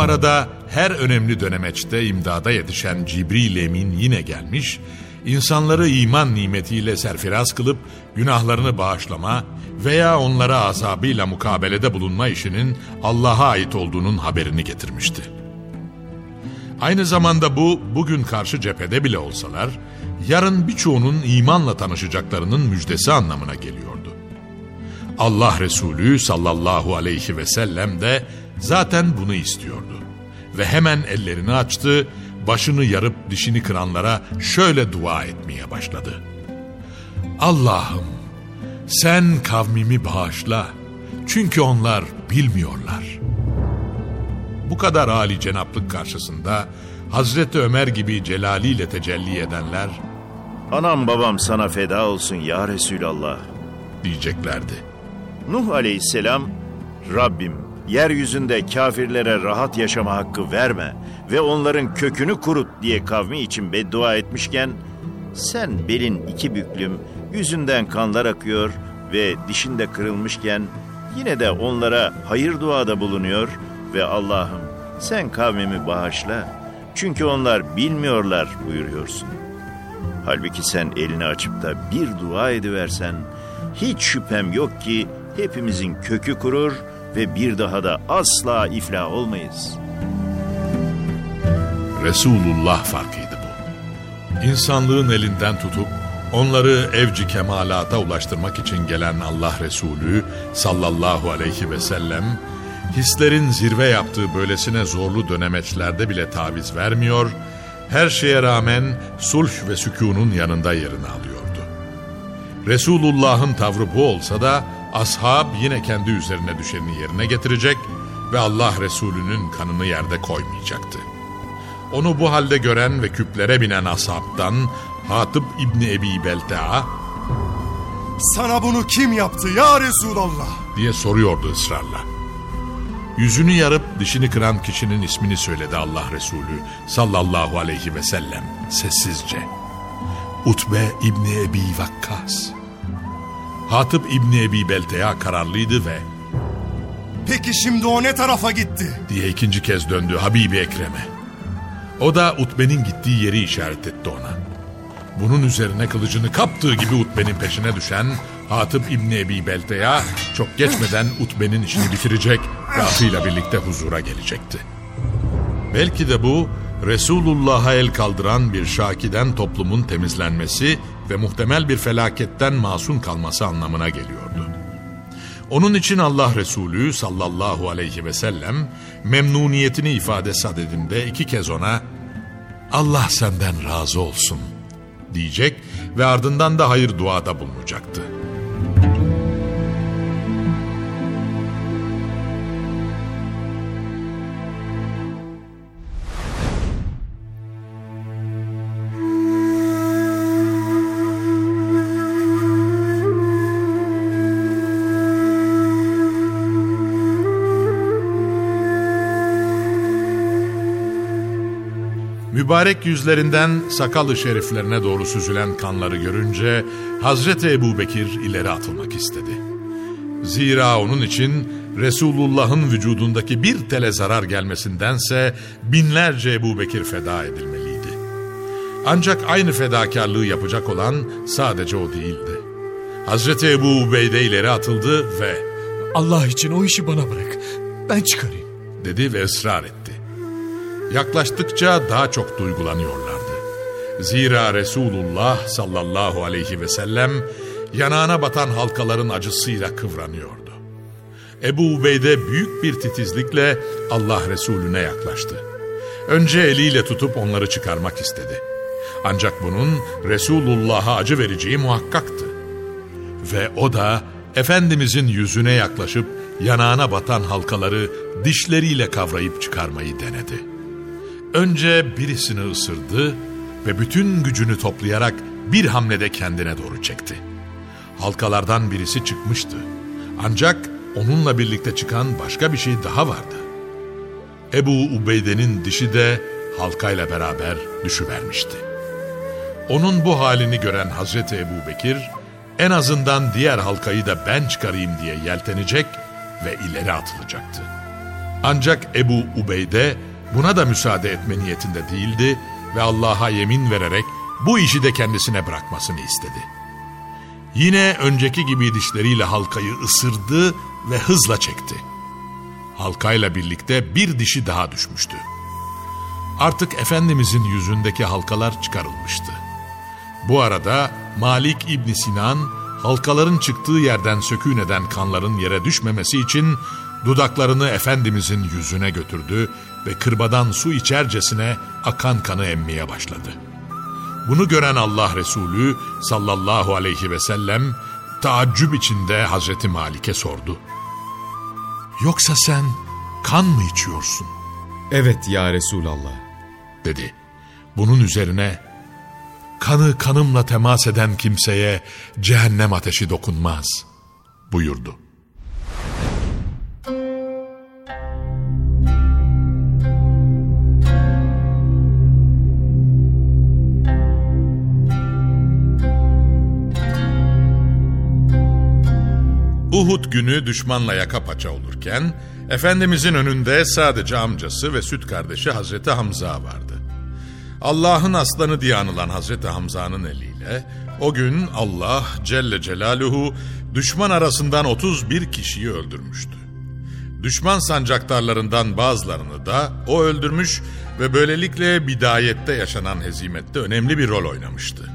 Arada her önemli dönemeçte imdada yetişen Cibril Emin yine gelmiş, insanları iman nimetiyle serfiraz kılıp günahlarını bağışlama veya onlara azabıyla mukabelede bulunma işinin Allah'a ait olduğunun haberini getirmişti. Aynı zamanda bu bugün karşı cephede bile olsalar, yarın birçoğunun imanla tanışacaklarının müjdesi anlamına geliyordu. Allah Resulü sallallahu aleyhi ve sellem de zaten bunu istiyordu. Ve hemen ellerini açtı, başını yarıp dişini kıranlara şöyle dua etmeye başladı. Allah'ım sen kavmimi bağışla çünkü onlar bilmiyorlar. Bu kadar âli cenaplık karşısında Hazreti Ömer gibi celaliyle tecelli edenler Anam babam sana feda olsun ya Resulallah. diyeceklerdi. Nuh aleyhisselam, Rabbim yeryüzünde kafirlere rahat yaşama hakkı verme ve onların kökünü kurut diye kavmi için beddua etmişken, sen belin iki büklüm, yüzünden kanlar akıyor ve dişinde kırılmışken yine de onlara hayır duada bulunuyor ve Allah'ım sen kavmimi bağışla çünkü onlar bilmiyorlar buyuruyorsun. Halbuki sen elini açıp da bir dua ediversen hiç şüphem yok ki hepimizin kökü kurur ve bir daha da asla iflah olmayız. Resulullah farkıydı bu. İnsanlığın elinden tutup onları evci kemalata ulaştırmak için gelen Allah Resulü sallallahu aleyhi ve sellem hislerin zirve yaptığı böylesine zorlu dönemeçlerde bile taviz vermiyor, her şeye rağmen sulh ve sükunun yanında yerini alıyordu. Resulullah'ın tavrı bu olsa da ashab yine kendi üzerine düşeni yerine getirecek ve Allah Resulü'nün kanını yerde koymayacaktı. Onu bu halde gören ve küplere binen ashabtan Hatip İbni Ebi Beltea Sana bunu kim yaptı ya Resulallah? diye soruyordu ısrarla. Yüzünü yarıp dişini kıran kişinin ismini söyledi Allah Resulü sallallahu aleyhi ve sellem sessizce. Utbe İbni Ebi Vakkas. Hatip İbni Ebi Belteya kararlıydı ve Peki şimdi o ne tarafa gitti? diye ikinci kez döndü Habibi Ekrem'e. O da Utbe'nin gittiği yeri işaret etti ona. Bunun üzerine kılıcını kaptığı gibi Utbe'nin peşine düşen Hatip İbni Ebi Belteya çok geçmeden Utbe'nin işini bitirecek ve atıyla birlikte huzura gelecekti. Belki de bu Resulullah'a el kaldıran bir şakiden toplumun temizlenmesi ve muhtemel bir felaketten masum kalması anlamına geliyordu. Onun için Allah Resulü sallallahu aleyhi ve sellem memnuniyetini ifade sadedinde iki kez ona Allah senden razı olsun diyecek ve ardından da hayır duada bulunacaktı. Mübarek yüzlerinden sakalı şeriflerine doğru süzülen kanları görünce Hazreti Ebu Bekir ileri atılmak istedi. Zira onun için Resulullah'ın vücudundaki bir tele zarar gelmesindense binlerce Ebu Bekir feda edilmeliydi. Ancak aynı fedakarlığı yapacak olan sadece o değildi. Hazreti Ebu Ubeyde ileri atıldı ve Allah için o işi bana bırak. Ben çıkarayım. dedi ve ısrar etti. Yaklaştıkça daha çok duygulanıyorlardı. Zira Resulullah sallallahu aleyhi ve sellem yanağına batan halkaların acısıyla kıvranıyordu. Ebu Ubeyde büyük bir titizlikle Allah Resulüne yaklaştı. Önce eliyle tutup onları çıkarmak istedi. Ancak bunun Resulullah'a acı vereceği muhakkaktı. Ve o da Efendimizin yüzüne yaklaşıp yanağına batan halkaları dişleriyle kavrayıp çıkarmayı denedi. Önce birisini ısırdı ve bütün gücünü toplayarak bir hamlede kendine doğru çekti. Halkalardan birisi çıkmıştı. Ancak onunla birlikte çıkan başka bir şey daha vardı. Ebu Ubeyde'nin dişi de halkayla beraber düşüvermişti. Onun bu halini gören Hazreti Ebu Bekir, en azından diğer halkayı da ben çıkarayım diye yeltenecek ve ileri atılacaktı. Ancak Ebu Ubeyde buna da müsaade etme niyetinde değildi ve Allah'a yemin vererek bu işi de kendisine bırakmasını istedi. Yine önceki gibi dişleriyle halkayı ısırdı ve hızla çekti. Halkayla birlikte bir dişi daha düşmüştü. Artık Efendimizin yüzündeki halkalar çıkarılmıştı. Bu arada Malik İbni Sinan halkaların çıktığı yerden sökün eden kanların yere düşmemesi için dudaklarını Efendimizin yüzüne götürdü ve kırbadan su içercesine akan kanı emmeye başladı. Bunu gören Allah Resulü sallallahu aleyhi ve sellem taaccüp içinde Hazreti Malik'e sordu. Yoksa sen kan mı içiyorsun? Evet ya Resulallah. dedi. Bunun üzerine kanı kanımla temas eden kimseye cehennem ateşi dokunmaz buyurdu. Uhud günü düşmanla yaka paça olurken Efendimizin önünde sadece amcası ve süt kardeşi Hazreti Hamza vardı. Allah'ın aslanı diye anılan Hazreti Hamza'nın eliyle o gün Allah Celle Celaluhu düşman arasından 31 kişiyi öldürmüştü. Düşman sancaktarlarından bazılarını da o öldürmüş ve böylelikle bidayette yaşanan hezimette önemli bir rol oynamıştı.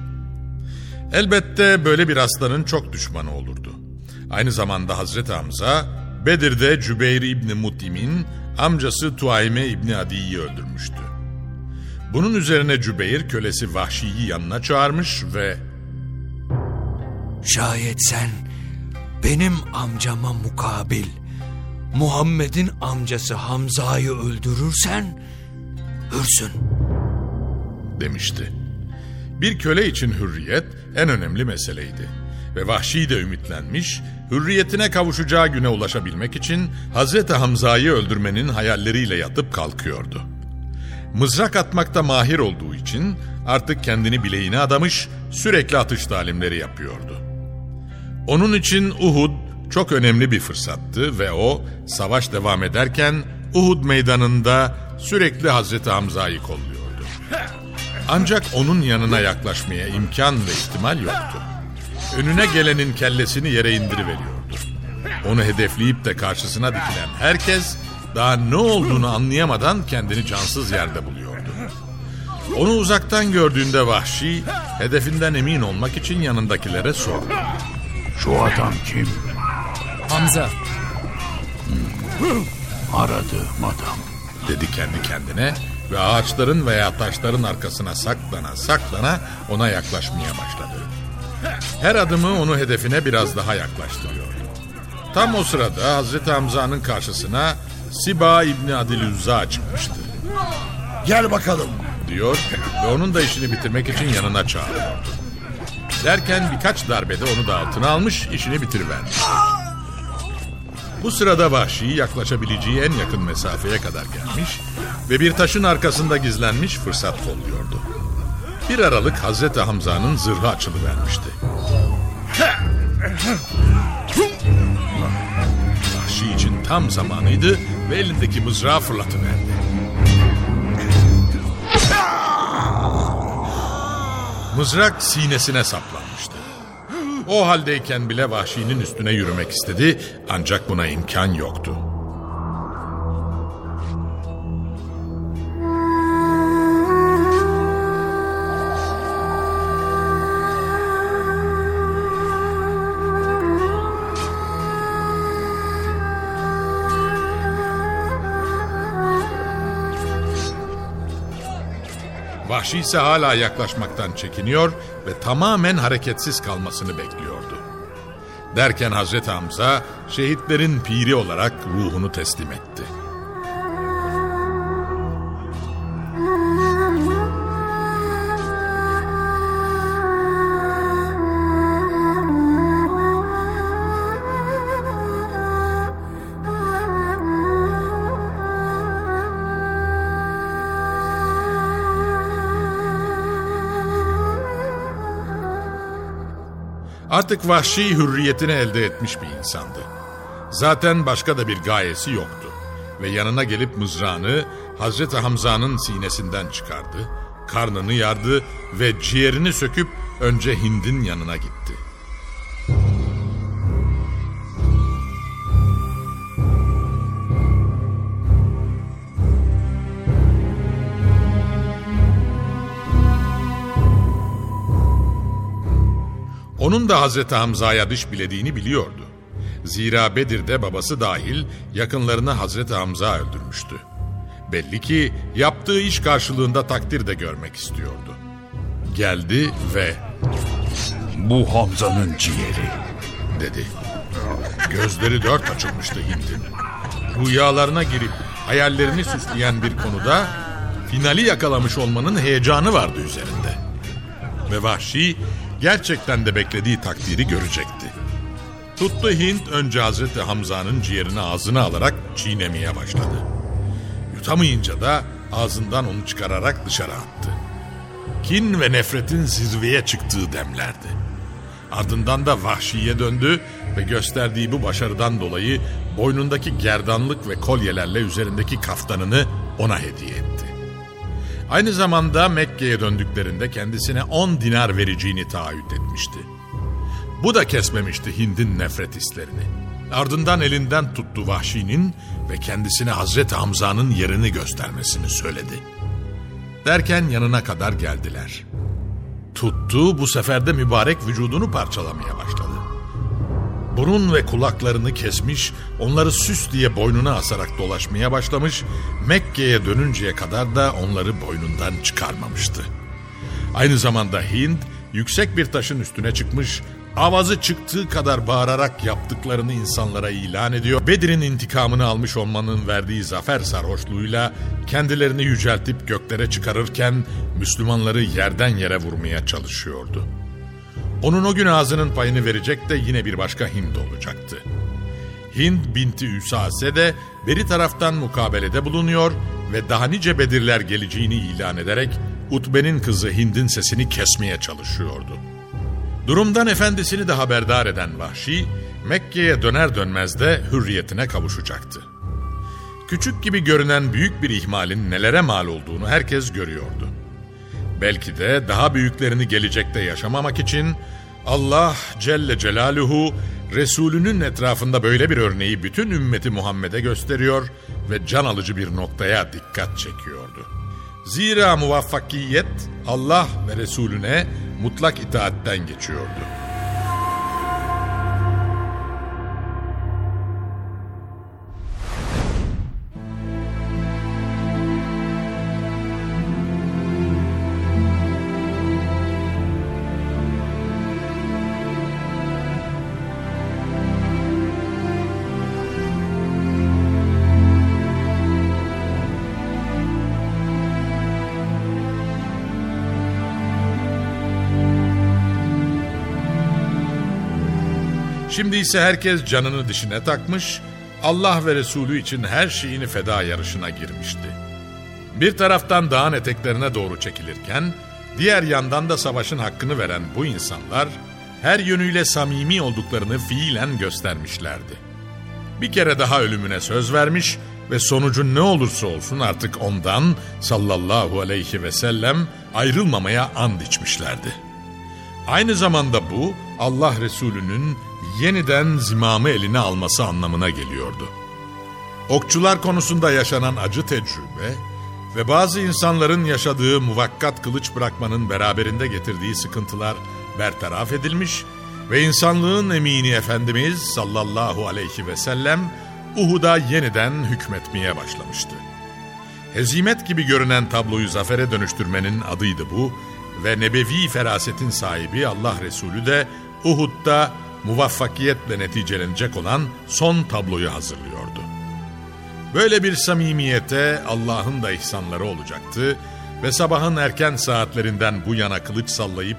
Elbette böyle bir aslanın çok düşmanı olurdu. Aynı zamanda Hazreti Hamza Bedir'de Cübeyr İbni Mutim'in amcası Tuayme İbni Adi'yi öldürmüştü. Bunun üzerine Cübeyr kölesi Vahşi'yi yanına çağırmış ve Şayet sen benim amcama mukabil Muhammed'in amcası Hamza'yı öldürürsen hürsün. demişti. Bir köle için hürriyet en önemli meseleydi. Ve Vahşi de ümitlenmiş, hürriyetine kavuşacağı güne ulaşabilmek için Hazreti Hamza'yı öldürmenin hayalleriyle yatıp kalkıyordu. Mızrak atmakta mahir olduğu için artık kendini bileğine adamış, sürekli atış talimleri yapıyordu. Onun için Uhud çok önemli bir fırsattı ve o savaş devam ederken Uhud meydanında sürekli Hazreti Hamza'yı kolluyordu. Ancak onun yanına yaklaşmaya imkan ve ihtimal yoktu. Önüne gelenin kellesini yere indiriveriyordu. Onu hedefleyip de karşısına dikilen herkes daha ne olduğunu anlayamadan kendini cansız yerde buluyordu. Onu uzaktan gördüğünde vahşi hedefinden emin olmak için yanındakilere sordu. Şu adam kim? Hamza. Aradığım adam. dedi kendi kendine ve ağaçların veya taşların arkasına saklana saklana ona yaklaşmaya başladı. Her adımı onu hedefine biraz daha yaklaştırıyordu. Tam o sırada Hazreti Hamza'nın karşısına Siba İbni Adilüzza çıkmıştı. Gel bakalım. diyor ve onun da işini bitirmek için yanına çağırıyordu. Derken birkaç darbede onu da altına almış, işini bitirivermiş. Bu sırada Vahşi yaklaşabileceği en yakın mesafeye kadar gelmiş ve bir taşın arkasında gizlenmiş fırsat kolluyordu. Bir aralık Hazreti Hamza'nın zırhı açılıvermişti. Vahşi için tam zamanıydı ve elindeki mızrağı fırlatıverdi. Mızrak sinesine saplanmıştı. O haldeyken bile vahşinin üstüne yürümek istedi ancak buna imkan yoktu. Vahşi ise hala yaklaşmaktan çekiniyor ve tamamen hareketsiz kalmasını bekliyordu. Derken Hazreti Hamza şehitlerin piri olarak ruhunu teslim etti. Artık vahşi hürriyetini elde etmiş bir insandı. Zaten başka da bir gayesi yoktu. Ve yanına gelip mızrağını Hazreti Hamza'nın sinesinden çıkardı, karnını yardı ve ciğerini söküp önce Hind'in yanına gitti. Da Hazreti Hamza'ya dış bilediğini biliyordu. Zira Bedir'de babası dahil yakınlarını Hazreti Hamza öldürmüştü. Belli ki yaptığı iş karşılığında takdir de görmek istiyordu. Geldi ve Bu Hamza'nın ciğeri. dedi. Gözleri dört açılmıştı Hind'in. Rüyalarına girip hayallerini süsleyen bir konuda finali yakalamış olmanın heyecanı vardı üzerinde. Ve Vahşi gerçekten de beklediği takdiri görecekti. Tuttu Hint önce Hazreti Hamza'nın ciğerini ağzına alarak çiğnemeye başladı. Yutamayınca da ağzından onu çıkararak dışarı attı. Kin ve nefretin zirveye çıktığı demlerdi. Ardından da vahşiye döndü ve gösterdiği bu başarıdan dolayı boynundaki gerdanlık ve kolyelerle üzerindeki kaftanını ona hediye etti. Aynı zamanda Mekke'ye döndüklerinde kendisine 10 dinar vereceğini taahhüt etmişti. Bu da kesmemişti Hind'in nefret hislerini. Ardından elinden tuttu Vahşi'nin ve kendisine Hazreti Hamza'nın yerini göstermesini söyledi. Derken yanına kadar geldiler. Tuttu bu sefer de mübarek vücudunu parçalamaya başladı. Burun ve kulaklarını kesmiş, onları süs diye boynuna asarak dolaşmaya başlamış, Mekke'ye dönünceye kadar da onları boynundan çıkarmamıştı. Aynı zamanda Hind, yüksek bir taşın üstüne çıkmış, avazı çıktığı kadar bağırarak yaptıklarını insanlara ilan ediyor. Bedir'in intikamını almış olmanın verdiği zafer sarhoşluğuyla kendilerini yüceltip göklere çıkarırken Müslümanları yerden yere vurmaya çalışıyordu. Onun o gün ağzının payını verecek de yine bir başka Hind olacaktı. Hind binti Üsase de beri taraftan mukabelede bulunuyor ve daha nice Bedirler geleceğini ilan ederek Utbe'nin kızı Hind'in sesini kesmeye çalışıyordu. Durumdan efendisini de haberdar eden Vahşi, Mekke'ye döner dönmez de hürriyetine kavuşacaktı. Küçük gibi görünen büyük bir ihmalin nelere mal olduğunu herkes görüyordu. Belki de daha büyüklerini gelecekte yaşamamak için Allah Celle Celaluhu Resulünün etrafında böyle bir örneği bütün ümmeti Muhammed'e gösteriyor ve can alıcı bir noktaya dikkat çekiyordu. Zira muvaffakiyet Allah ve Resulüne mutlak itaatten geçiyordu. Şimdi ise herkes canını dişine takmış, Allah ve Resulü için her şeyini feda yarışına girmişti. Bir taraftan dağın eteklerine doğru çekilirken, diğer yandan da savaşın hakkını veren bu insanlar, her yönüyle samimi olduklarını fiilen göstermişlerdi. Bir kere daha ölümüne söz vermiş ve sonucu ne olursa olsun artık ondan sallallahu aleyhi ve sellem ayrılmamaya and içmişlerdi. Aynı zamanda bu Allah Resulü'nün yeniden zimamı eline alması anlamına geliyordu. Okçular konusunda yaşanan acı tecrübe ve bazı insanların yaşadığı muvakkat kılıç bırakmanın beraberinde getirdiği sıkıntılar bertaraf edilmiş ve insanlığın emini Efendimiz sallallahu aleyhi ve sellem Uhud'a yeniden hükmetmeye başlamıştı. Hezimet gibi görünen tabloyu zafere dönüştürmenin adıydı bu ve nebevi ferasetin sahibi Allah Resulü de Uhud'da muvaffakiyetle neticelenecek olan son tabloyu hazırlıyordu. Böyle bir samimiyete Allah'ın da ihsanları olacaktı ve sabahın erken saatlerinden bu yana kılıç sallayıp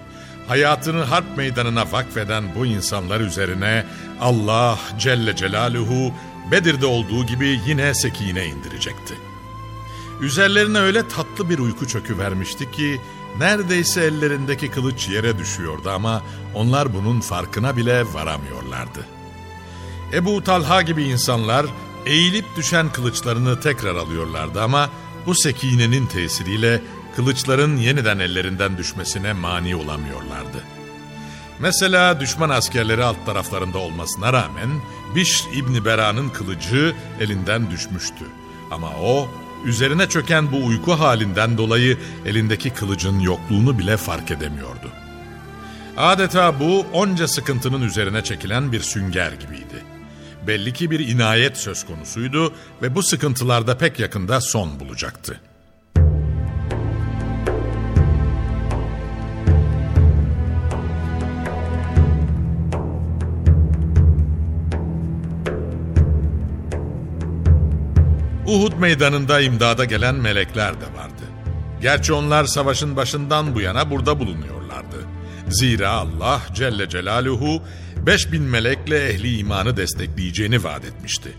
hayatını harp meydanına vakfeden bu insanlar üzerine Allah Celle Celaluhu Bedir'de olduğu gibi yine sekine indirecekti. Üzerlerine öyle tatlı bir uyku çökü vermişti ki neredeyse ellerindeki kılıç yere düşüyordu ama onlar bunun farkına bile varamıyorlardı. Ebu Talha gibi insanlar eğilip düşen kılıçlarını tekrar alıyorlardı ama bu sekinenin tesiriyle kılıçların yeniden ellerinden düşmesine mani olamıyorlardı. Mesela düşman askerleri alt taraflarında olmasına rağmen Bişr İbni Bera'nın kılıcı elinden düşmüştü. Ama o üzerine çöken bu uyku halinden dolayı elindeki kılıcın yokluğunu bile fark edemiyordu. Adeta bu onca sıkıntının üzerine çekilen bir sünger gibiydi. Belli ki bir inayet söz konusuydu ve bu sıkıntılarda pek yakında son bulacaktı. Uhud meydanında imdada gelen melekler de vardı. Gerçi onlar savaşın başından bu yana burada bulunuyorlardı. Zira Allah Celle Celaluhu 5000 melekle ehli imanı destekleyeceğini vaat etmişti.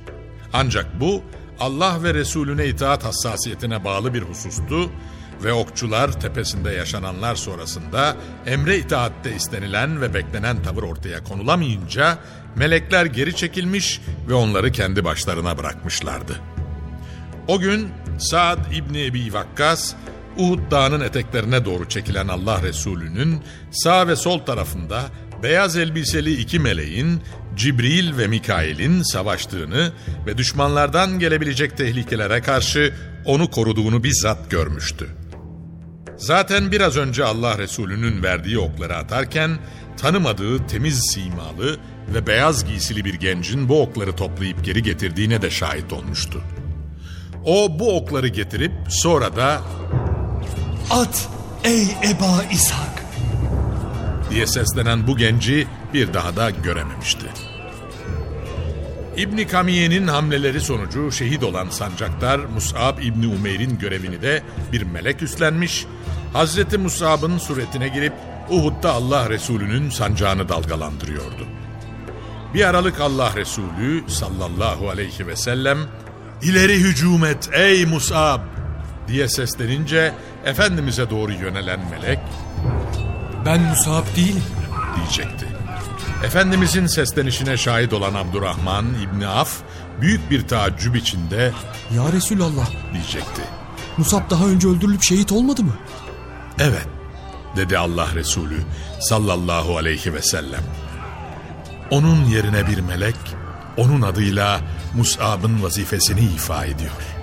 Ancak bu Allah ve Resulüne itaat hassasiyetine bağlı bir husustu ve okçular tepesinde yaşananlar sonrasında emre itaatte istenilen ve beklenen tavır ortaya konulamayınca melekler geri çekilmiş ve onları kendi başlarına bırakmışlardı. O gün Saad İbni Ebi Vakkas, Uhud dağının eteklerine doğru çekilen Allah Resulü'nün sağ ve sol tarafında beyaz elbiseli iki meleğin Cibril ve Mikail'in savaştığını ve düşmanlardan gelebilecek tehlikelere karşı onu koruduğunu bizzat görmüştü. Zaten biraz önce Allah Resulü'nün verdiği okları atarken tanımadığı temiz simalı ve beyaz giysili bir gencin bu okları toplayıp geri getirdiğine de şahit olmuştu. O bu okları getirip sonra da At ey Eba İshak. diye seslenen bu genci bir daha da görememişti. İbni Kamiye'nin hamleleri sonucu şehit olan sancaktar Mus'ab İbni Umeyr'in görevini de bir melek üstlenmiş, Hazreti Mus'ab'ın suretine girip Uhud'da Allah Resulü'nün sancağını dalgalandırıyordu. Bir aralık Allah Resulü sallallahu aleyhi ve sellem ileri hücum et ey Mus'ab diye seslenince Efendimiz'e doğru yönelen melek Ben Musab değilim. diyecekti. Efendimizin seslenişine şahit olan Abdurrahman İbni Af büyük bir taaccüp içinde Ya Resulallah diyecekti. Musab daha önce öldürülüp şehit olmadı mı? Evet dedi Allah Resulü sallallahu aleyhi ve sellem. Onun yerine bir melek onun adıyla Mus'ab'ın vazifesini ifa ediyor.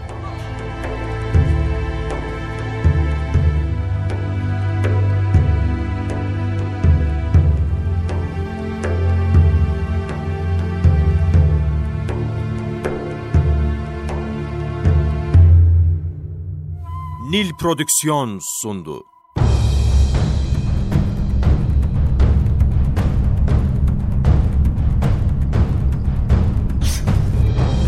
Nil Prodüksiyon sundu.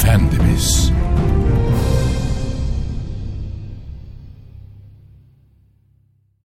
Efendimiz.